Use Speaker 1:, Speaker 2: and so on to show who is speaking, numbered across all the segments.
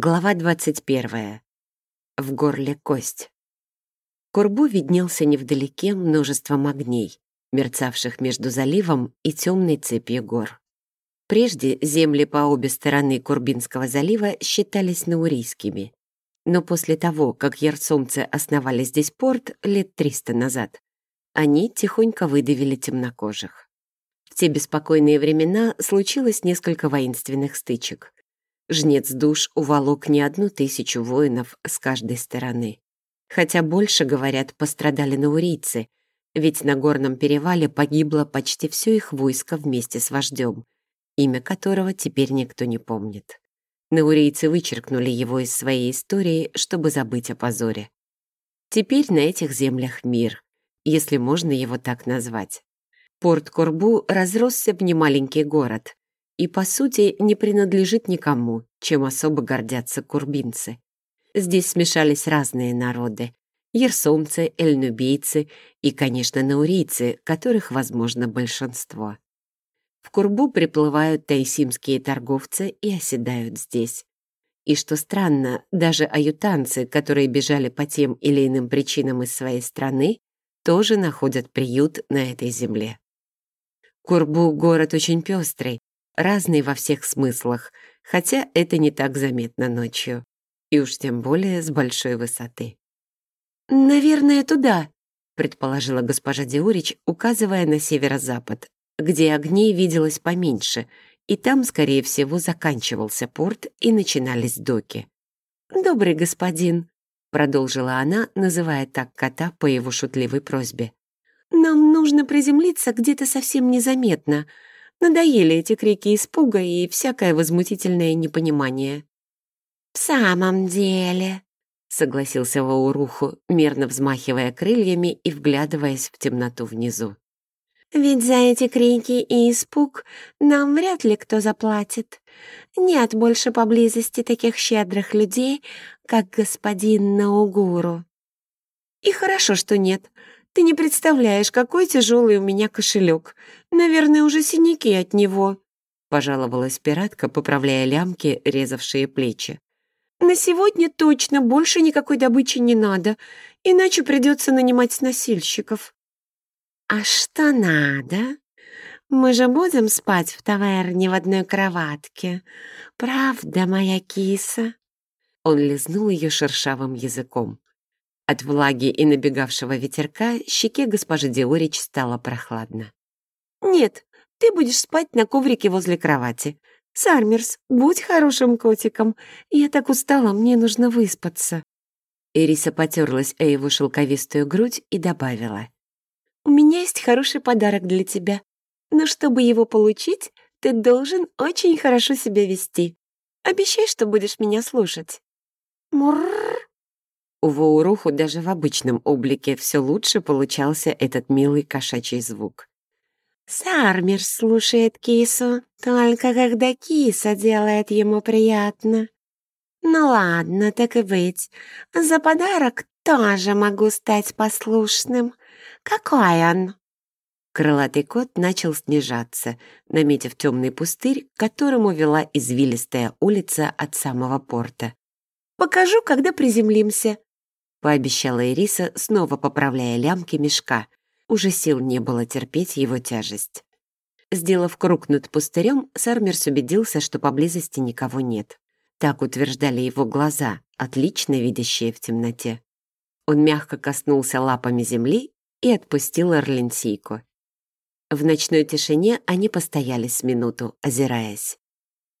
Speaker 1: Глава 21. В горле кость. Курбу виднелся невдалеке множеством огней, мерцавших между заливом и темной цепью гор. Прежде земли по обе стороны Курбинского залива считались наурийскими, но после того, как ярцомцы основали здесь порт лет 300 назад, они тихонько выдавили темнокожих. В те беспокойные времена случилось несколько воинственных стычек — Жнец душ уволок не одну тысячу воинов с каждой стороны. Хотя больше, говорят, пострадали наурийцы, ведь на горном перевале погибло почти все их войско вместе с вождем, имя которого теперь никто не помнит. Наурийцы вычеркнули его из своей истории, чтобы забыть о позоре. Теперь на этих землях мир, если можно его так назвать. Порт Корбу разросся в немаленький город, и, по сути, не принадлежит никому, чем особо гордятся курбинцы. Здесь смешались разные народы — ерсомцы, эльнубийцы и, конечно, наурийцы, которых, возможно, большинство. В Курбу приплывают тайсимские торговцы и оседают здесь. И что странно, даже аютанцы, которые бежали по тем или иным причинам из своей страны, тоже находят приют на этой земле. Курбу — город очень пестрый, разный во всех смыслах, хотя это не так заметно ночью. И уж тем более с большой высоты.
Speaker 2: «Наверное, туда», —
Speaker 1: предположила госпожа Диурич, указывая на северо-запад, где огней виделось поменьше, и там, скорее всего, заканчивался порт и начинались доки.
Speaker 2: «Добрый господин», —
Speaker 1: продолжила она, называя так кота по его шутливой просьбе.
Speaker 2: «Нам нужно приземлиться где-то совсем незаметно, Надоели эти крики испуга и всякое возмутительное непонимание.
Speaker 3: «В самом деле», — согласился Вауруху, мерно взмахивая крыльями и вглядываясь в темноту внизу. «Ведь за эти крики и испуг нам вряд ли кто заплатит. Нет больше поблизости таких щедрых людей, как господин Наугуру».
Speaker 2: «И хорошо, что нет. Ты не представляешь, какой тяжелый у меня кошелек. Наверное, уже синяки от него», — пожаловалась пиратка, поправляя лямки, резавшие плечи. «На сегодня точно больше никакой добычи не надо, иначе придется нанимать носильщиков».
Speaker 3: «А что надо? Мы же будем спать в таверне в одной кроватке. Правда, моя киса?»
Speaker 1: Он лизнул ее шершавым языком. От влаги и набегавшего ветерка щеке госпожи Диорич стало прохладно.
Speaker 2: «Нет, ты будешь спать на коврике возле кровати. Сармерс, будь хорошим котиком. Я так устала, мне нужно выспаться».
Speaker 1: Эриса потерлась о его шелковистую грудь и добавила.
Speaker 2: «У меня есть хороший подарок для тебя. Но чтобы его получить, ты должен очень хорошо себя вести. Обещай, что будешь меня слушать».
Speaker 3: «Мурррр!»
Speaker 1: У Вауруху даже в обычном облике все лучше получался этот милый кошачий звук.
Speaker 3: Сармер слушает кису, только когда киса делает ему приятно. Ну ладно, так и быть. За подарок тоже могу стать послушным. Какой он?
Speaker 1: Крылатый кот начал снижаться, наметив темный пустырь, к которому вела извилистая улица от самого порта.
Speaker 2: «Покажу, когда приземлимся», —
Speaker 1: пообещала Ириса, снова поправляя лямки мешка. Уже сил не было терпеть его тяжесть. Сделав круг над пустырем, Сармерс убедился, что поблизости никого нет. Так утверждали его глаза, отлично видящие в темноте. Он мягко коснулся лапами земли и отпустил Орленсийку. В ночной тишине они постояли с минуту, озираясь.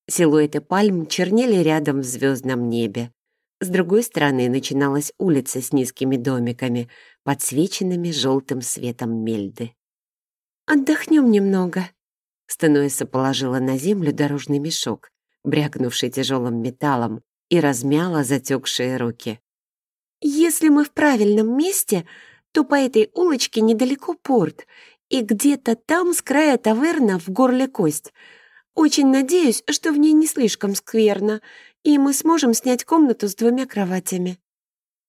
Speaker 1: Силуэты пальм чернели рядом в звездном небе, с другой стороны начиналась улица с низкими домиками, подсвеченными желтым светом мельды.
Speaker 2: «Отдохнем немного», —
Speaker 1: Стануэса положила на землю дорожный мешок, брякнувший тяжелым металлом, и размяла затекшие руки.
Speaker 2: «Если мы в правильном месте, то по этой улочке недалеко порт, и где-то там с края таверна в горле кость. Очень надеюсь, что в ней не слишком скверно, и мы сможем снять комнату с двумя кроватями».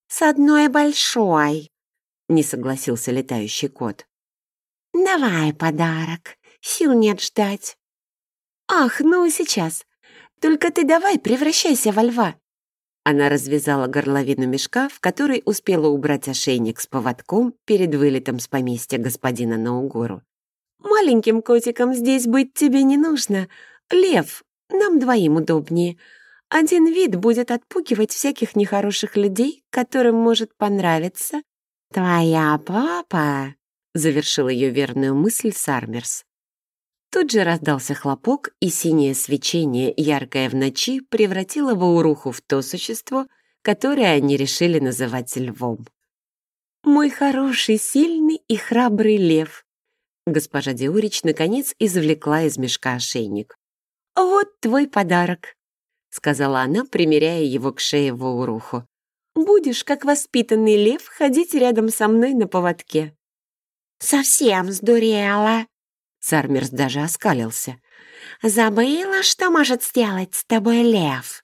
Speaker 3: «С одной большой», —
Speaker 1: не согласился летающий кот.
Speaker 3: «Давай подарок, сил нет ждать».
Speaker 2: «Ах, ну сейчас. Только ты давай превращайся во льва.
Speaker 1: Она развязала горловину мешка, в который успела убрать ошейник с поводком перед вылетом с поместья господина Наугору.
Speaker 2: «Маленьким котиком здесь быть тебе не нужно. Лев, нам двоим удобнее. Один вид будет отпугивать всяких нехороших людей, которым может понравиться.
Speaker 3: Твоя папа!» — завершил ее верную мысль Сармерс. Тут же раздался хлопок, и синее свечение, яркое в ночи, превратило Вауруху в то существо, которое они решили называть львом.
Speaker 2: «Мой хороший, сильный и храбрый лев!»
Speaker 3: Госпожа Диурич наконец извлекла из мешка ошейник.
Speaker 2: «Вот твой подарок», —
Speaker 3: сказала она, примеряя его к шее Вауруху.
Speaker 2: «Будешь, как воспитанный лев, ходить рядом со мной на поводке».
Speaker 3: «Совсем сдурела!» Сармерс даже оскалился. «Забыла, что может сделать с тобой лев?»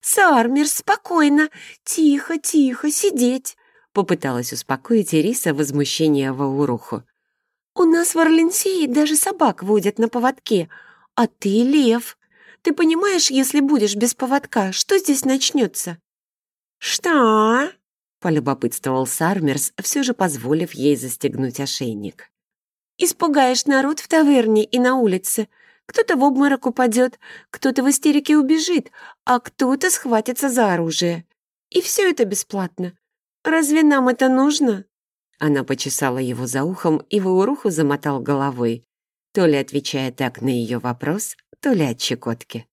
Speaker 2: «Сармерс, спокойно! Тихо, тихо, сидеть!»
Speaker 3: Попыталась успокоить Ириса возмущение Вауруху.
Speaker 2: «У нас в Орленсии даже собак водят на поводке, а ты лев. Ты понимаешь, если будешь без поводка, что здесь начнется?»
Speaker 3: «Что?» — полюбопытствовал Сармерс, все же позволив ей застегнуть ошейник.
Speaker 2: Испугаешь народ в таверне и на улице. Кто-то в обморок упадет, кто-то в истерике убежит, а кто-то схватится за оружие. И все это бесплатно. Разве нам это нужно?»
Speaker 3: Она почесала его за ухом, и Вауруху замотал головой, то ли отвечая так на ее вопрос, то ли от щекотки.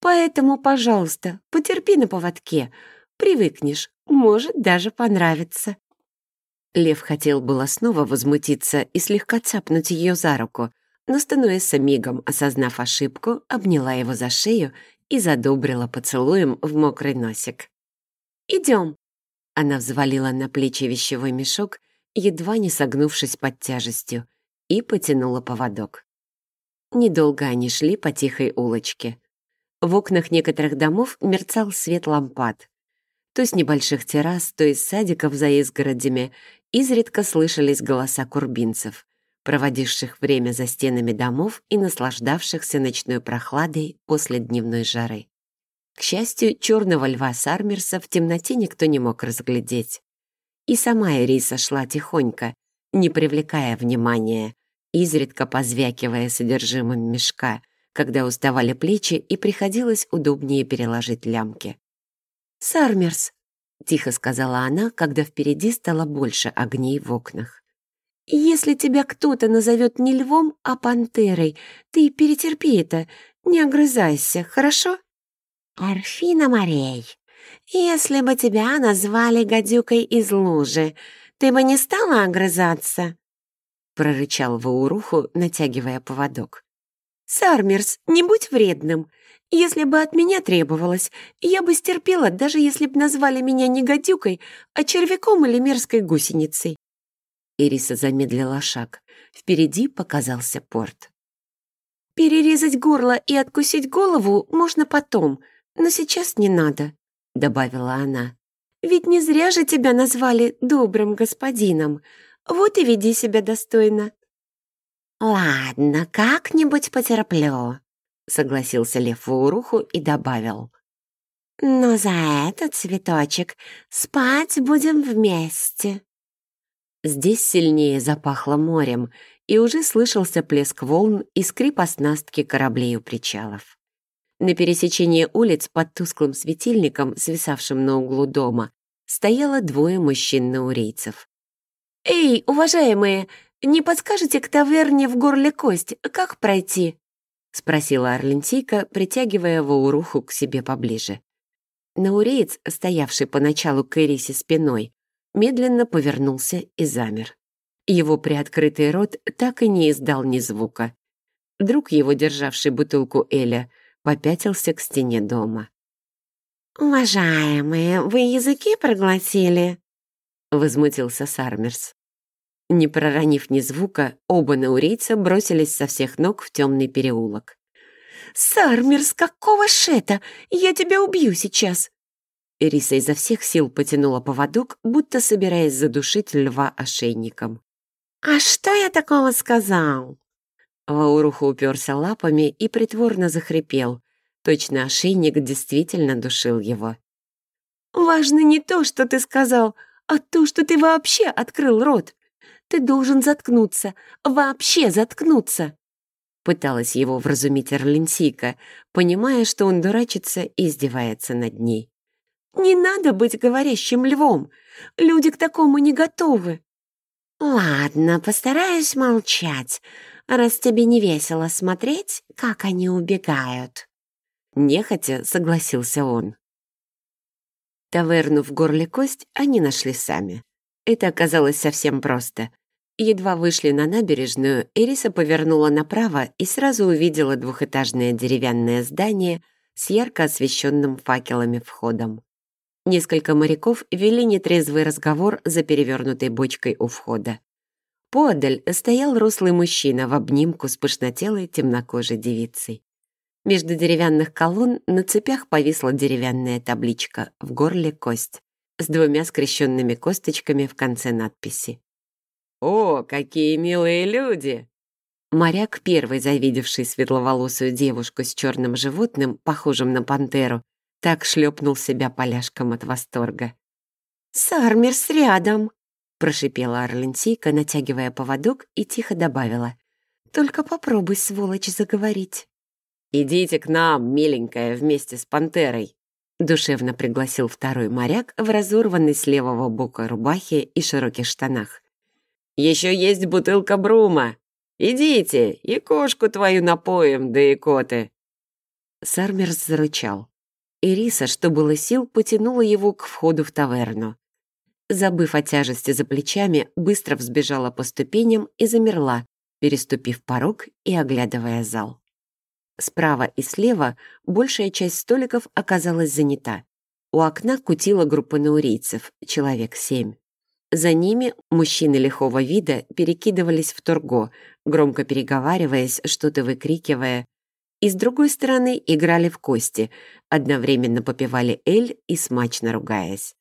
Speaker 2: «Поэтому, пожалуйста, потерпи на поводке. Привыкнешь, может даже понравится».
Speaker 3: Лев хотел было снова возмутиться и слегка цапнуть ее за руку, но Стануэса мигом, осознав ошибку, обняла его за шею и задобрила поцелуем в мокрый носик.
Speaker 2: «Идем!»
Speaker 3: Она взвалила на плечи вещевой мешок, едва не согнувшись под тяжестью, и потянула поводок. Недолго они шли по тихой улочке. В окнах некоторых домов мерцал свет лампад. То с небольших террас, то из садиков за изгородями изредка слышались голоса курбинцев, проводивших время за стенами домов и наслаждавшихся ночной прохладой после дневной жары. К счастью, черного льва Сармерса в темноте никто не мог разглядеть. И сама Ириса шла тихонько, не привлекая внимания, изредка позвякивая содержимым мешка, когда уставали плечи и приходилось удобнее переложить лямки.
Speaker 2: «Сармерс, —
Speaker 3: тихо сказала она, когда впереди стало больше огней в окнах.
Speaker 2: «Если тебя кто-то назовет не львом, а пантерой, ты перетерпи это, не огрызайся, хорошо?»
Speaker 3: «Арфина Морей, если бы тебя назвали гадюкой из лужи, ты бы не стала огрызаться?» Прорычал Вауруху, натягивая поводок.
Speaker 2: «Сармерс, не будь вредным. Если бы от меня требовалось, я бы стерпела, даже если бы назвали меня не гадюкой, а червяком или мерзкой гусеницей».
Speaker 3: Ириса замедлила шаг. Впереди показался порт.
Speaker 2: «Перерезать горло и откусить голову можно потом, но сейчас не надо», — добавила она. «Ведь не зря же тебя назвали добрым господином. Вот и веди себя достойно».
Speaker 3: «Ладно, как-нибудь потерплю», — согласился Лев Вауруху и добавил. «Но за этот цветочек спать будем вместе». Здесь сильнее запахло морем, и уже слышался плеск волн и скрип оснастки кораблей у причалов. На пересечении улиц под тусклым светильником, свисавшим на углу дома, стояло двое мужчин-наурейцев.
Speaker 2: «Эй, уважаемые, не подскажете к таверне в горле кость, как пройти?»
Speaker 3: — спросила Орлентийка, притягивая Вауруху к себе поближе. Науреец, стоявший поначалу к Эрисе спиной, медленно повернулся и замер. Его приоткрытый рот так и не издал ни звука. Друг его, державший бутылку Эля, попятился к стене дома. «Уважаемые, вы языки проглотили?» — возмутился Сармерс. Не проронив ни звука, оба наурийца бросились со всех ног в темный переулок.
Speaker 2: «Сармерс, какого шета? Я тебя убью сейчас!»
Speaker 3: Ириса изо всех сил потянула поводок, будто собираясь задушить льва ошейником. «А что я такого сказал?» Вауруха уперся лапами и притворно захрипел. Точно ошейник действительно душил его.
Speaker 2: Важно не то, что ты сказал, а то, что ты вообще открыл рот. Ты должен заткнуться, вообще заткнуться!» Пыталась его вразумить Орленсийка, понимая, что он дурачится и издевается над ней. «Не надо быть говорящим львом! Люди к такому не готовы!»
Speaker 3: «Ладно, постараюсь молчать, раз тебе не весело смотреть, как они убегают».
Speaker 1: Нехотя согласился он. Таверну в горле кость они нашли сами. Это оказалось совсем просто. Едва вышли на набережную, Эриса повернула направо и сразу увидела двухэтажное деревянное здание с ярко освещенным факелами входом. Несколько моряков вели нетрезвый разговор за перевернутой бочкой у входа. Поодаль стоял рослый мужчина в обнимку с пышнотелой темнокожей девицей. Между деревянных колонн на цепях повисла деревянная табличка «В горле кость» с двумя скрещенными косточками в конце надписи. «О, какие милые люди!» Моряк, первый завидевший светловолосую девушку с черным животным, похожим на пантеру, так шлепнул себя поляшком от восторга.
Speaker 2: «Сармерс рядом!»
Speaker 1: — прошипела Орленсийка, натягивая поводок, и тихо добавила. «Только попробуй, сволочь, заговорить». «Идите к нам, миленькая, вместе с пантерой», — душевно пригласил второй моряк в разорванной с левого бока рубахе и широких штанах. Еще есть бутылка брума. Идите, и кошку твою напоим, да и коты». Сармерс зарычал. Ириса, что было сил, потянула его к входу в таверну. Забыв о тяжести за плечами, быстро взбежала по ступеням и замерла, переступив порог и оглядывая зал. Справа и слева большая часть столиков оказалась занята. У окна кутила группа наурийцев, человек семь. За ними мужчины лихого вида перекидывались в торго, громко переговариваясь, что-то выкрикивая. И с другой стороны играли в кости, одновременно попивали эль и смачно ругаясь.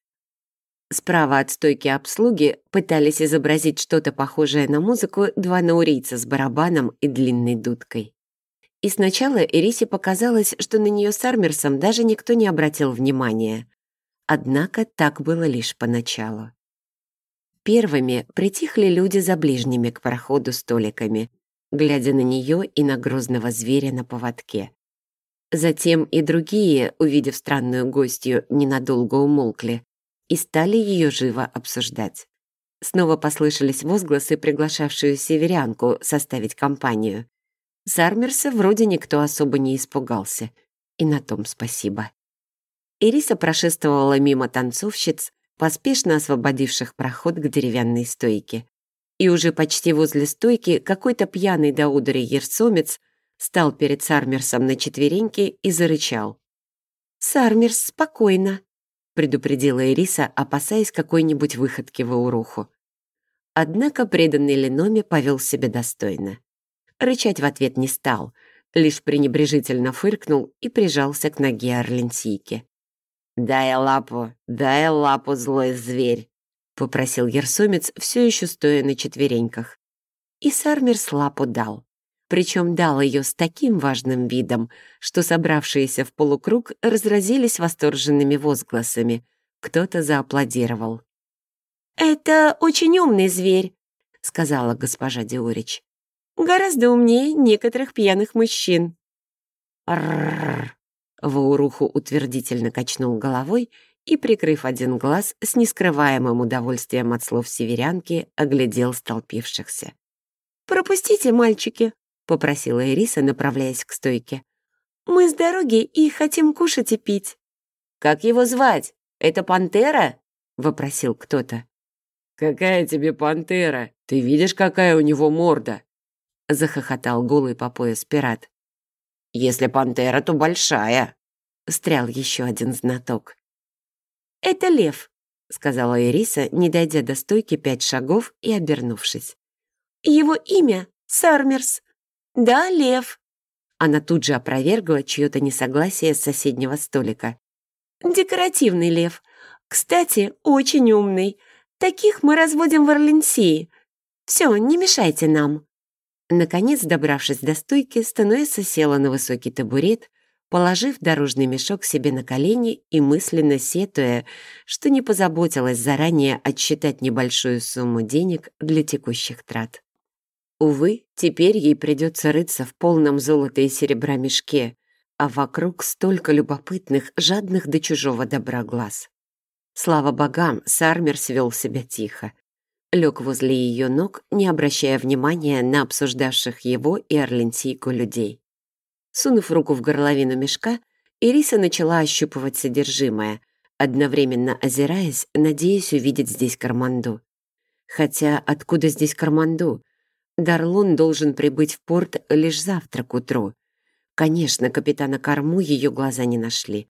Speaker 1: Справа от стойки обслуги пытались изобразить что-то похожее на музыку два наурийца с барабаном и длинной дудкой. И сначала Эрисе показалось, что на нее с Армерсом даже никто не обратил внимания. Однако так было лишь поначалу. Первыми притихли люди за ближними к проходу столиками, глядя на нее и на грозного зверя на поводке. Затем и другие, увидев странную гостью, ненадолго умолкли и стали ее живо обсуждать. Снова послышались возгласы, приглашавшую северянку составить компанию. Сармерса вроде никто особо не испугался, и на том спасибо. Ириса прошествовала мимо танцовщиц, поспешно освободивших проход к деревянной стойке. И уже почти возле стойки какой-то пьяный до удара ерсомец стал перед Сармерсом на четвереньки и зарычал. «Сармерс, спокойно», — предупредила Ириса, опасаясь какой-нибудь выходки в Ауруху. Однако преданный Леноме повел себя достойно. Рычать в ответ не стал, лишь пренебрежительно фыркнул и прижался к ноге Орленсийки. «Дай лапу, дай лапу, злой зверь!» — попросил ерсомец, все еще стоя на четвереньках. И Сармерс лапу дал. Причем дал ее с таким важным видом, что собравшиеся в полукруг разразились восторженными возгласами. Кто-то зааплодировал.
Speaker 2: «Это очень умный зверь», — сказала госпожа Диорич. «Гораздо умнее некоторых пьяных мужчин».
Speaker 1: «Рррр!» Вауруху утвердительно качнул головой и, прикрыв один глаз, с нескрываемым удовольствием от слов северянки, оглядел столпившихся.
Speaker 2: «Пропустите, мальчики», — попросила Ириса, направляясь к стойке. «Мы с дороги и хотим кушать и пить».
Speaker 1: «Как его звать? Это пантера?» — вопросил кто-то. «Какая тебе пантера? Ты видишь, какая у него морда?» — захохотал голый по пояс пират. Если пантера, то большая», — встрял еще один знаток.
Speaker 2: «Это лев», —
Speaker 1: сказала Ириса, не дойдя до стойки пять шагов и обернувшись.
Speaker 2: «Его имя — Сармерс. Да, лев».
Speaker 1: Она тут же опровергла чье-то несогласие с соседнего столика.
Speaker 2: «Декоративный лев. Кстати, очень умный. Таких мы разводим в Орленсии. Все, не мешайте нам».
Speaker 1: Наконец, добравшись до стойки, Стануэса села на высокий табурет, положив дорожный мешок себе на колени и мысленно сетуя, что не позаботилась заранее отсчитать небольшую сумму денег для текущих трат. Увы, теперь ей придется рыться в полном золота и серебра мешке, а вокруг столько любопытных, жадных до чужого добра глаз. Слава богам, Сармер вел себя тихо. Лег возле ее ног, не обращая внимания на обсуждавших его и Орленсийку людей. Сунув руку в горловину мешка, Ириса начала ощупывать содержимое, одновременно озираясь, надеясь увидеть здесь Карманду. Хотя откуда здесь Карманду? Дарлон должен прибыть в порт лишь завтра к утру. Конечно, капитана Корму ее глаза не нашли.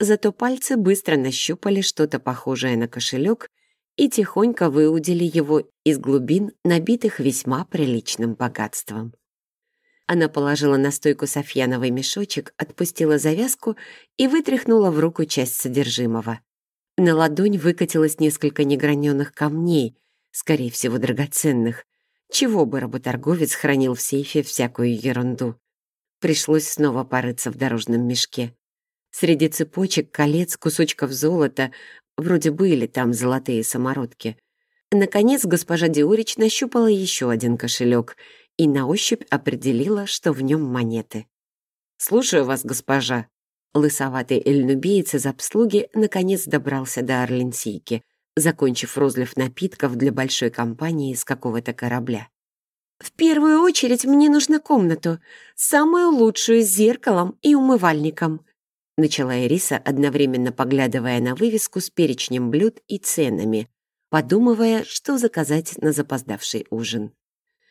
Speaker 1: Зато пальцы быстро нащупали что-то похожее на кошелек и тихонько выудили его из глубин, набитых весьма приличным богатством. Она положила на стойку Софьяновый мешочек, отпустила завязку и вытряхнула в руку часть содержимого. На ладонь выкатилось несколько неграненных камней, скорее всего, драгоценных. Чего бы работорговец хранил в сейфе всякую ерунду. Пришлось снова порыться в дорожном мешке. Среди цепочек, колец, кусочков золота, вроде были там золотые самородки. Наконец госпожа Диорич нащупала еще один кошелек и на ощупь определила, что в нем монеты. «Слушаю вас, госпожа». Лысоватый эльнубеец из обслуги наконец добрался до Орленсийки, закончив розлив напитков для большой компании с какого-то корабля.
Speaker 2: «В первую очередь мне нужна комнату, самую лучшую с зеркалом и умывальником», начала Ириса, одновременно поглядывая на вывеску с перечнем блюд и ценами, подумывая, что заказать на запоздавший ужин.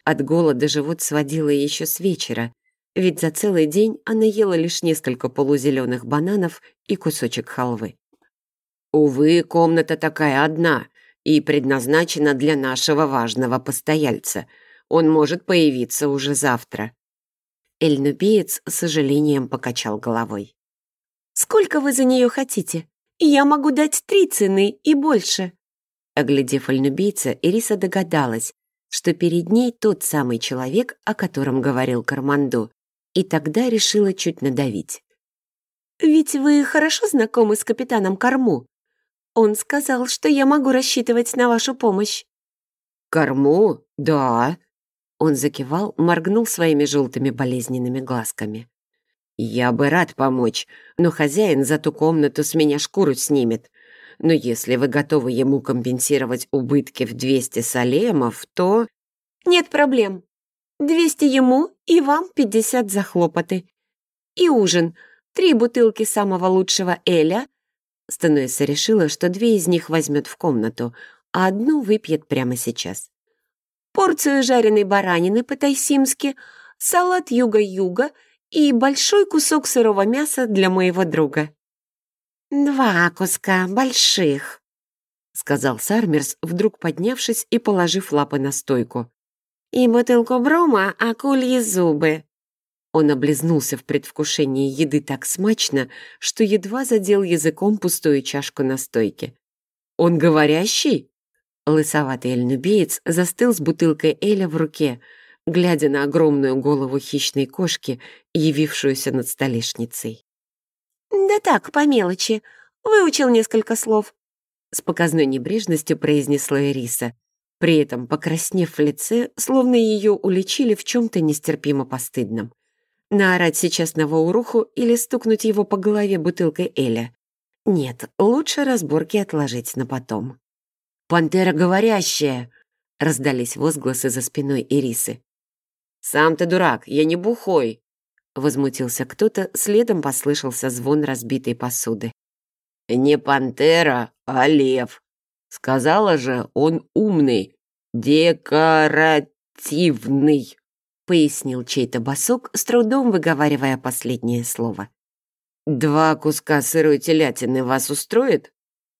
Speaker 2: От голода живот сводило еще с вечера, ведь за целый день она ела лишь несколько полузеленых бананов и кусочек халвы.
Speaker 1: «Увы, комната такая одна и предназначена для нашего важного постояльца. Он может появиться уже завтра».
Speaker 2: Эльнубеец с сожалением покачал головой. «Сколько вы за нее хотите? Я могу дать три цены и больше».
Speaker 1: Оглядев альнубийца, Ириса догадалась, что перед ней тот самый человек, о котором говорил Карманду, и тогда решила чуть надавить.
Speaker 2: «Ведь вы хорошо знакомы с капитаном Корму. Он сказал, что я могу рассчитывать на вашу помощь».
Speaker 1: «Корму? Да». Он закивал, моргнул своими желтыми болезненными глазками. «Я бы рад помочь, но хозяин за ту комнату с меня шкуру снимет но если вы готовы ему компенсировать убытки в 200 салемов, то...»
Speaker 2: «Нет проблем. 200 ему и вам 50 за хлопоты. И ужин. Три бутылки самого лучшего Эля».
Speaker 1: Стануэса решила, что две из них возьмет в комнату, а одну выпьет прямо сейчас.
Speaker 2: «Порцию жареной баранины по-тайсимски, салат юга-юга и большой кусок сырого мяса для моего друга».
Speaker 3: «Два куска больших», —
Speaker 1: сказал Сармерс, вдруг поднявшись и положив лапы на стойку.
Speaker 3: «И бутылку брома, акульи зубы».
Speaker 1: Он облизнулся в предвкушении еды так смачно, что едва задел языком пустую чашку на стойке. «Он говорящий?» Лысоватый эльнубеец застыл с бутылкой Эля в руке, глядя на огромную голову хищной кошки, явившуюся над столешницей.
Speaker 2: «Да так, по мелочи. Выучил несколько слов», — с показной небрежностью произнесла Эриса, при этом покраснев в лице, словно ее уличили в чем-то нестерпимо постыдном. Наорать сейчас на Вауруху или стукнуть его по голове бутылкой Эля. Нет, лучше разборки отложить на потом.
Speaker 1: «Пантера говорящая!» — раздались возгласы за спиной Ирисы. «Сам ты дурак, я не бухой!» Возмутился кто-то, следом послышался звон разбитой посуды. «Не пантера, а лев. Сказала же, он умный, декоративный», пояснил чей-то босок, с трудом выговаривая последнее слово. «Два куска сырой телятины вас устроит?»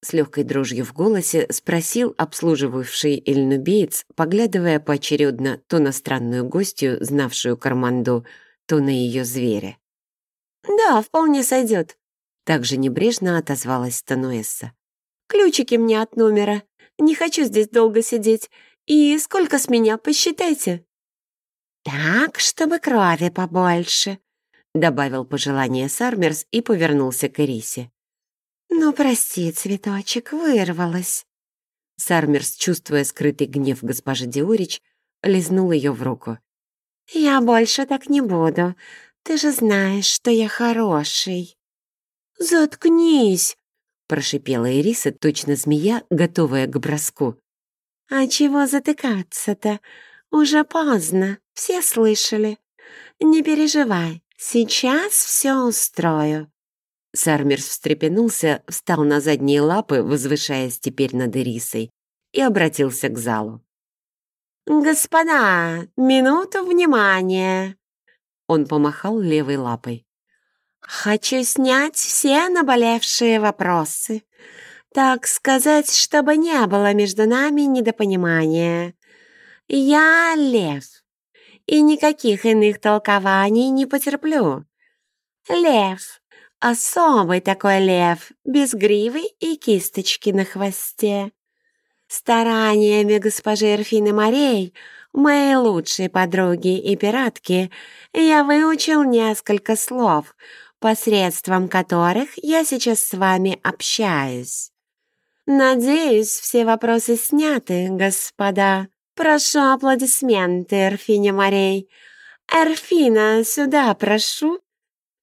Speaker 1: С легкой дрожью в голосе спросил обслуживавший эльнубеец, поглядывая поочередно то на странную гостью, знавшую Карманду, то на ее зверя.
Speaker 2: «Да, вполне сойдет», —
Speaker 1: также небрежно отозвалась Тануэсса.
Speaker 2: «Ключики мне от номера. Не хочу здесь долго сидеть. И сколько с меня, посчитайте».
Speaker 3: «Так, чтобы крови побольше»,
Speaker 1: добавил пожелание Сармерс и повернулся к Эрисе.
Speaker 2: «Ну, прости, цветочек, вырвалась».
Speaker 1: Сармерс, чувствуя скрытый гнев госпожи Диорич, лизнул ее в руку.
Speaker 2: «Я больше так не буду. Ты же знаешь, что я хороший».
Speaker 1: «Заткнись!» — прошипела Ириса, точно змея, готовая к броску.
Speaker 2: «А чего затыкаться-то? Уже поздно, все слышали. Не переживай, сейчас все устрою».
Speaker 1: Сармерс встрепенулся, встал на задние лапы, возвышаясь теперь над Ирисой, и обратился к залу.
Speaker 2: «Господа, минуту внимания!»
Speaker 1: Он помахал левой лапой.
Speaker 2: «Хочу снять все наболевшие вопросы. Так сказать, чтобы не было между нами недопонимания. Я лев, и никаких иных толкований не потерплю. Лев, особый такой лев, без гривы и кисточки на хвосте. Стараниями госпожи Эрфины Морей, моей лучшей подруги и пиратки, я выучил несколько слов, посредством которых я сейчас с вами общаюсь. Надеюсь, все вопросы сняты, господа. Прошу аплодисменты, Эрфине Морей. Эрфина, сюда прошу.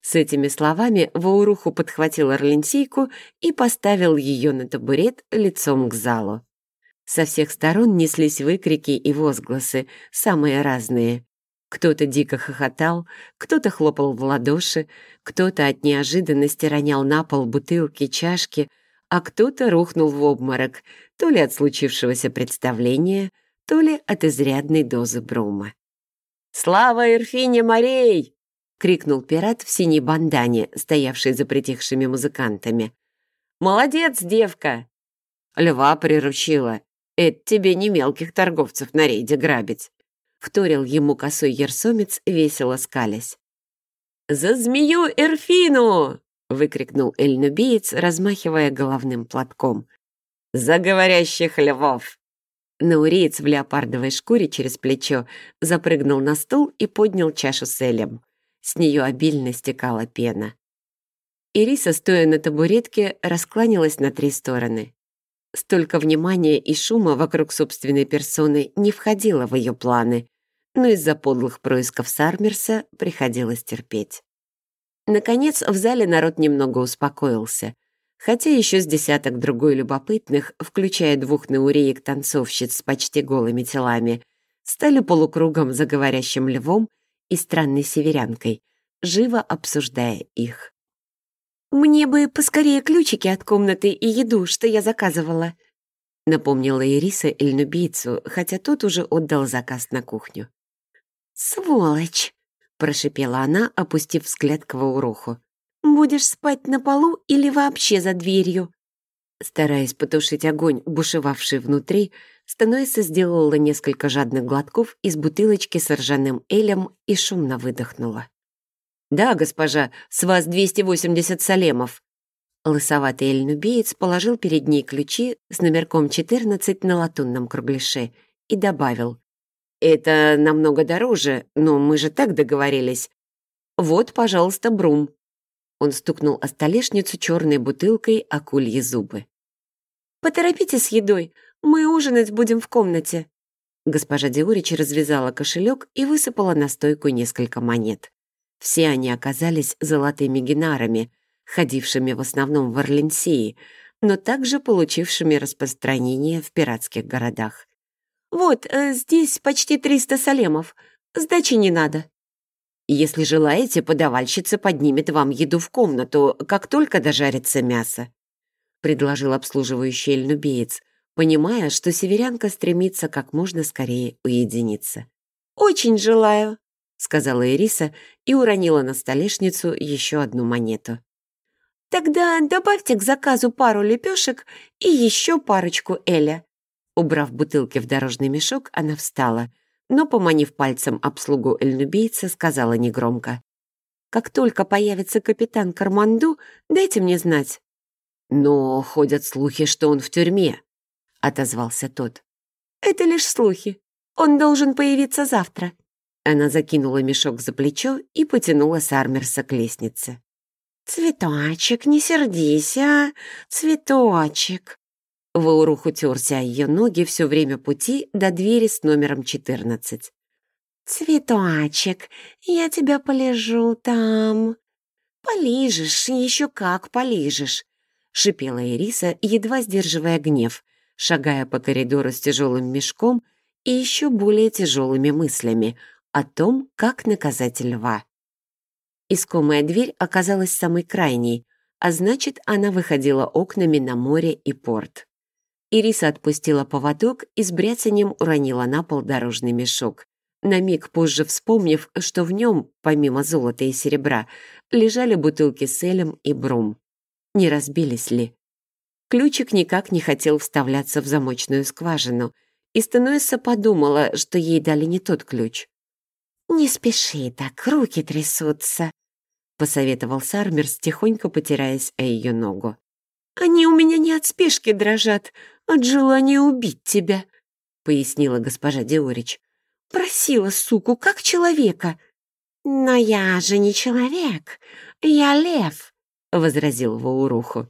Speaker 1: С этими словами Вауруху подхватил Орленсийку и поставил ее на табурет лицом к залу. Со всех сторон неслись выкрики и возгласы, самые разные. Кто-то дико хохотал, кто-то хлопал в ладоши, кто-то от неожиданности ронял на пол бутылки, чашки, а кто-то рухнул в обморок, то ли от случившегося представления, то ли от изрядной дозы брума. «Слава Эрфине морей!» — крикнул пират в синей бандане, стоявший за притихшими музыкантами. «Молодец, девка!» Льва приручила. «Это тебе не мелких торговцев на рейде грабить!» Вторил ему косой ерсомец, весело скалясь. «За змею Эрфину!» — выкрикнул эльнубиец, размахивая головным платком. «За говорящих львов!» Науриец в леопардовой шкуре через плечо запрыгнул на стул и поднял чашу с элем. С нее обильно стекала пена. Ириса, стоя на табуретке, раскланялась на три стороны. Столько внимания и шума вокруг собственной персоны не входило в ее планы, но из-за подлых происков Сармерса приходилось терпеть. Наконец, в зале народ немного успокоился хотя еще с десяток другой любопытных, включая двух науреек-танцовщиц с почти голыми телами, стали полукругом за говорящим львом и странной северянкой, живо обсуждая их.
Speaker 2: «Мне бы поскорее ключики от комнаты и еду, что я заказывала», напомнила Ириса Эльнубийцу, хотя тот уже отдал заказ на кухню. «Сволочь!» — прошипела она, опустив взгляд к Вауруху. Будешь спать на полу или вообще за дверью?»
Speaker 1: Стараясь потушить огонь, бушевавший внутри, Станойса сделала несколько жадных глотков из бутылочки с ржаным элем и шумно выдохнула. «Да, госпожа, с вас 280 салемов!» Лысоватый эльнубеец положил перед ней ключи с номерком 14 на латунном кругляше и добавил. «Это намного дороже, но мы же так договорились. Вот, пожалуйста, брум». Он стукнул о столешницу черной бутылкой акульи зубы.
Speaker 2: «Поторопитесь с едой, мы ужинать будем в комнате».
Speaker 1: Госпожа Диорич развязала кошелек и высыпала на стойку несколько монет. Все они оказались золотыми генарами, ходившими в основном в Орленсии, но также получившими распространение в пиратских городах.
Speaker 2: «Вот, э, здесь почти триста салемов. Сдачи не надо».
Speaker 1: Если желаете, подавальщица поднимет вам еду в комнату, как только дожарится мясо», — предложил обслуживающий эльнубеец, понимая, что северянка стремится как можно скорее уединиться.
Speaker 2: «Очень желаю», —
Speaker 1: сказала Ириса и уронила на столешницу еще одну монету.
Speaker 2: «Тогда добавьте к заказу пару лепешек и еще парочку Эля».
Speaker 1: Убрав бутылки в дорожный мешок, она встала — но, поманив пальцем обслугу эльнубийца, сказала негромко. «Как только появится капитан Карманду, дайте мне знать». «Но ходят слухи, что он в тюрьме», — отозвался тот.
Speaker 2: «Это лишь слухи. Он должен появиться завтра».
Speaker 1: Она закинула мешок за плечо и потянула Сармерса к лестнице.
Speaker 2: «Цветочек, не сердись, а? Цветочек!»
Speaker 1: Ваурух утерся о ее ноги все время пути до двери с номером 14.
Speaker 2: «Цветочек, я тебя полежу там». «Полижешь, еще как полижешь», — шипела Ириса, едва сдерживая гнев, шагая по коридору с тяжелым мешком и еще более тяжелыми мыслями о том, как наказать льва. Искомая дверь оказалась самой крайней, а значит, она выходила окнами на море и порт. Ириса отпустила поводок и с бряцанием уронила на пол дорожный мешок, на миг позже вспомнив, что в нем, помимо золота и серебра, лежали бутылки с элем и брум. Не разбились ли? Ключик никак не хотел вставляться в замочную скважину, и Стануэса подумала, что ей дали не тот ключ. «Не спеши так, руки трясутся», — посоветовал Сармерс, тихонько потираясь о ее ногу. «Они у меня не от спешки дрожат, от желания убить тебя», — пояснила госпожа Диорич. «Просила суку, как человека». «Но я же не человек, я лев», — возразил Вауруху.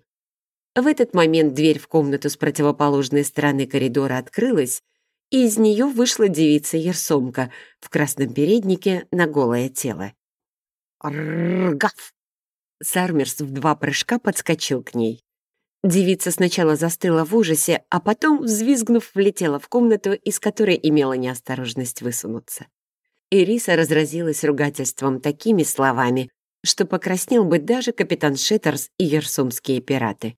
Speaker 1: В этот момент дверь в комнату с противоположной стороны коридора открылась, и из нее вышла девица-ерсомка в красном переднике на голое тело.
Speaker 2: «Ргав!»
Speaker 1: Сармерс в два прыжка подскочил к ней. Девица сначала застыла в ужасе, а потом, взвизгнув, влетела в комнату, из которой имела неосторожность высунуться. Ириса разразилась ругательством такими словами, что покраснел бы даже капитан Шеттерс и ерсомские пираты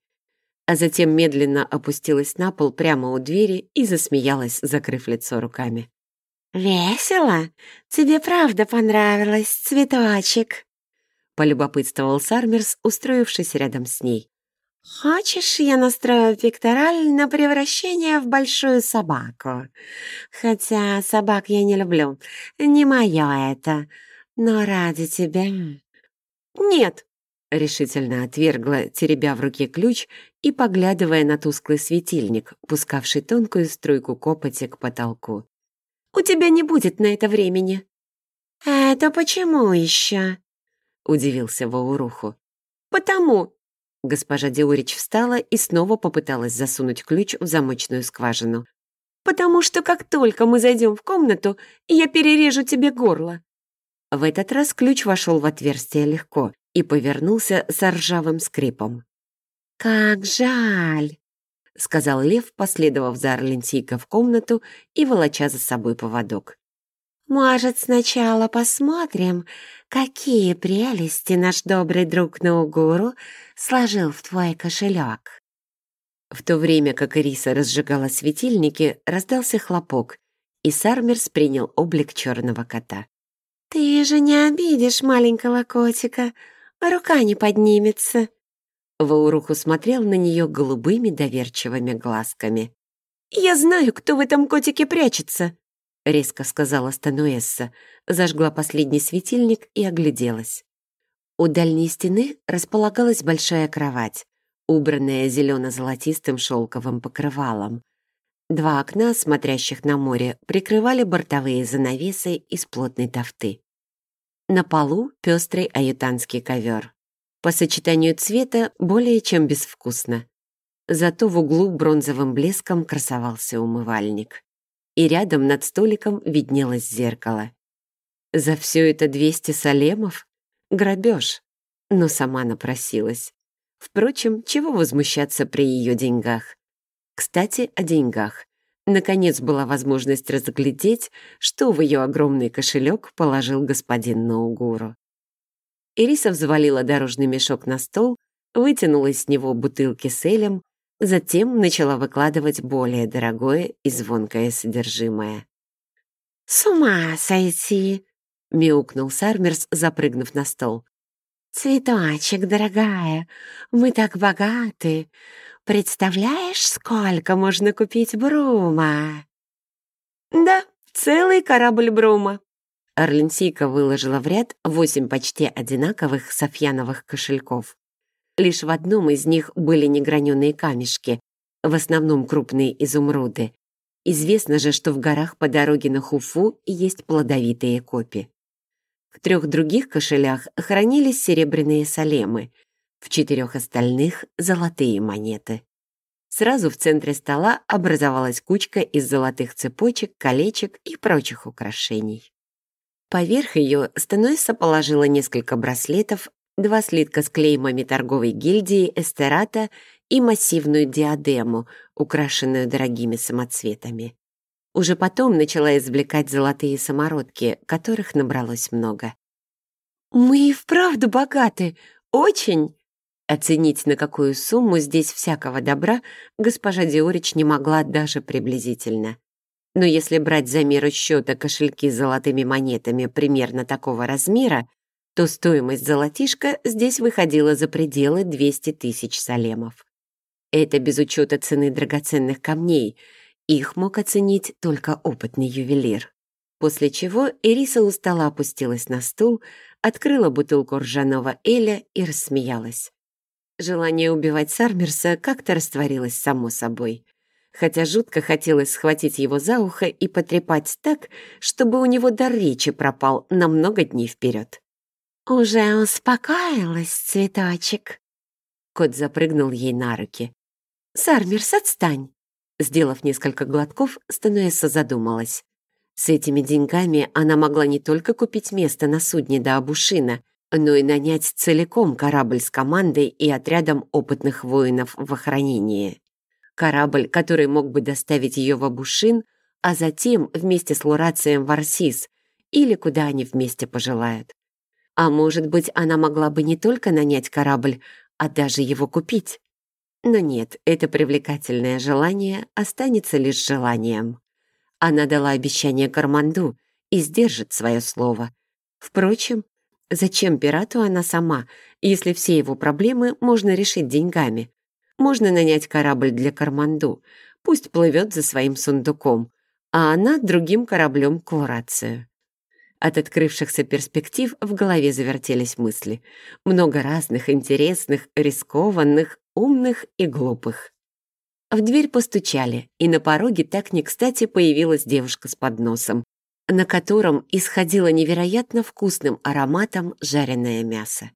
Speaker 1: а затем медленно опустилась на пол прямо у двери и засмеялась, закрыв лицо руками.
Speaker 2: «Весело? Тебе правда понравилось, цветочек?»
Speaker 1: — полюбопытствовал Сармерс, устроившись рядом с ней.
Speaker 2: «Хочешь, я настрою пектораль на превращение в большую собаку? Хотя собак я не люблю, не мое это, но ради тебя...»
Speaker 1: «Нет», — решительно отвергла, теребя в руке ключ и поглядывая на тусклый светильник, пускавший тонкую струйку копоти к потолку.
Speaker 2: «У тебя не будет на это времени». «Это почему еще?»
Speaker 1: — удивился Вауруху.
Speaker 2: «Потому».
Speaker 1: Госпожа Диорич встала и снова попыталась засунуть ключ в замочную скважину.
Speaker 2: «Потому что как только мы зайдем в комнату, я перережу тебе горло».
Speaker 1: В этот раз ключ вошел в отверстие легко и повернулся с ржавым скрипом.
Speaker 2: «Как жаль!»
Speaker 1: — сказал Лев, последовав за Орленсийко в комнату и волоча за собой поводок.
Speaker 2: «Может, сначала посмотрим, какие прелести наш добрый друг Наугуру сложил в твой кошелек?»
Speaker 1: В то время как Ириса разжигала светильники, раздался хлопок, и Сармерс принял облик черного кота.
Speaker 2: «Ты же не обидишь маленького котика, рука не поднимется»,
Speaker 1: Вауруху смотрел на нее голубыми доверчивыми глазками.
Speaker 2: «Я знаю, кто в этом котике прячется», —
Speaker 1: резко сказала Стануэсса, зажгла последний светильник и огляделась. У дальней стены располагалась большая кровать, убранная зелено-золотистым шелковым покрывалом. Два окна, смотрящих на море, прикрывали бортовые занавесы из плотной тофты. На полу пестрый аютанский ковер. По сочетанию цвета более чем безвкусно. Зато в углу бронзовым блеском красовался умывальник. И рядом над столиком виднелось зеркало. За все это 200 салемов? Грабеж. Но сама напросилась. Впрочем, чего возмущаться при ее деньгах? Кстати, о деньгах. Наконец была возможность разглядеть, что в ее огромный кошелек положил господин Наугуру. Ириса взвалила дорожный мешок на стол, вытянула из него бутылки с элем, затем начала выкладывать более дорогое и звонкое содержимое.
Speaker 2: «С ума сойти!» — мяукнул Сармерс, запрыгнув на стол. «Цветочек, дорогая, мы так богаты. Представляешь, сколько можно купить брума?» «Да, целый корабль брума»,
Speaker 1: Орленсийка выложила в ряд восемь почти одинаковых софьяновых кошельков. Лишь в одном из них были неграненые камешки, в основном крупные изумруды. Известно же, что в горах по дороге на Хуфу есть плодовитые копи. В трех других кошелях хранились серебряные салемы, в четырех остальных — золотые монеты. Сразу в центре стола образовалась кучка из золотых цепочек, колечек и прочих украшений. Поверх ее Станойса положила несколько браслетов, два слитка с клеймами торговой гильдии Эстерата и массивную диадему, украшенную дорогими самоцветами. Уже потом начала извлекать золотые самородки, которых набралось много.
Speaker 2: «Мы и вправду богаты! Очень!»
Speaker 1: Оценить, на какую сумму здесь всякого добра, госпожа Диорич не могла даже приблизительно. Но если брать за меру счета кошельки с золотыми монетами примерно такого размера, то стоимость золотишка здесь выходила за пределы 200 тысяч салемов. Это без учета цены драгоценных камней. Их мог оценить только опытный ювелир. После чего Ириса устало опустилась на стул, открыла бутылку ржаного эля и рассмеялась. Желание убивать Сармерса как-то растворилось само собой. Хотя жутко хотелось схватить его за ухо и потрепать так, чтобы у него дар речи пропал на много дней вперед.
Speaker 2: «Уже успокаивалась, цветочек?»
Speaker 1: Кот запрыгнул ей на руки.
Speaker 2: «Сармерс, отстань!»
Speaker 1: Сделав несколько глотков, Стануэса задумалась. С этими деньгами она могла не только купить место на судне до Абушина — но и нанять целиком корабль с командой и отрядом опытных воинов в охранении. Корабль, который мог бы доставить ее в Абушин, а затем вместе с Лурацием в Арсис или куда они вместе пожелают. А может быть, она могла бы не только нанять корабль, а даже его купить. Но нет, это привлекательное желание останется лишь желанием. Она дала обещание Карманду и сдержит свое слово. Впрочем, Зачем пирату она сама, если все его проблемы можно решить деньгами? Можно нанять корабль для Карманду, пусть плывет за своим сундуком, а она другим кораблем к Лорацию. От открывшихся перспектив в голове завертелись мысли. Много разных, интересных, рискованных, умных и глупых. В дверь постучали, и на пороге так не кстати появилась девушка с подносом, на котором исходило невероятно вкусным ароматом жареное мясо.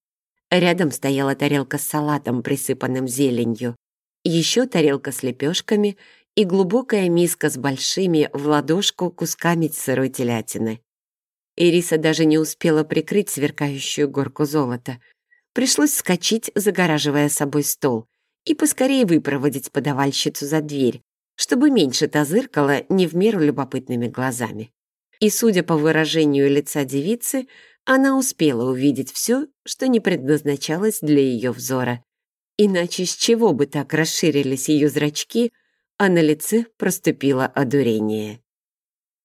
Speaker 1: Рядом стояла тарелка с салатом, присыпанным зеленью, еще тарелка с лепешками и глубокая миска с большими в ладошку кусками сырой телятины. Ириса даже не успела прикрыть сверкающую горку золота. Пришлось вскочить, загораживая собой стол, и поскорее выпроводить подавальщицу за дверь, чтобы меньше та зыркала не в меру любопытными глазами. И, судя по выражению лица девицы, она успела увидеть все, что не предназначалось для ее взора. Иначе с чего бы так расширились ее зрачки, а на лице проступило одурение.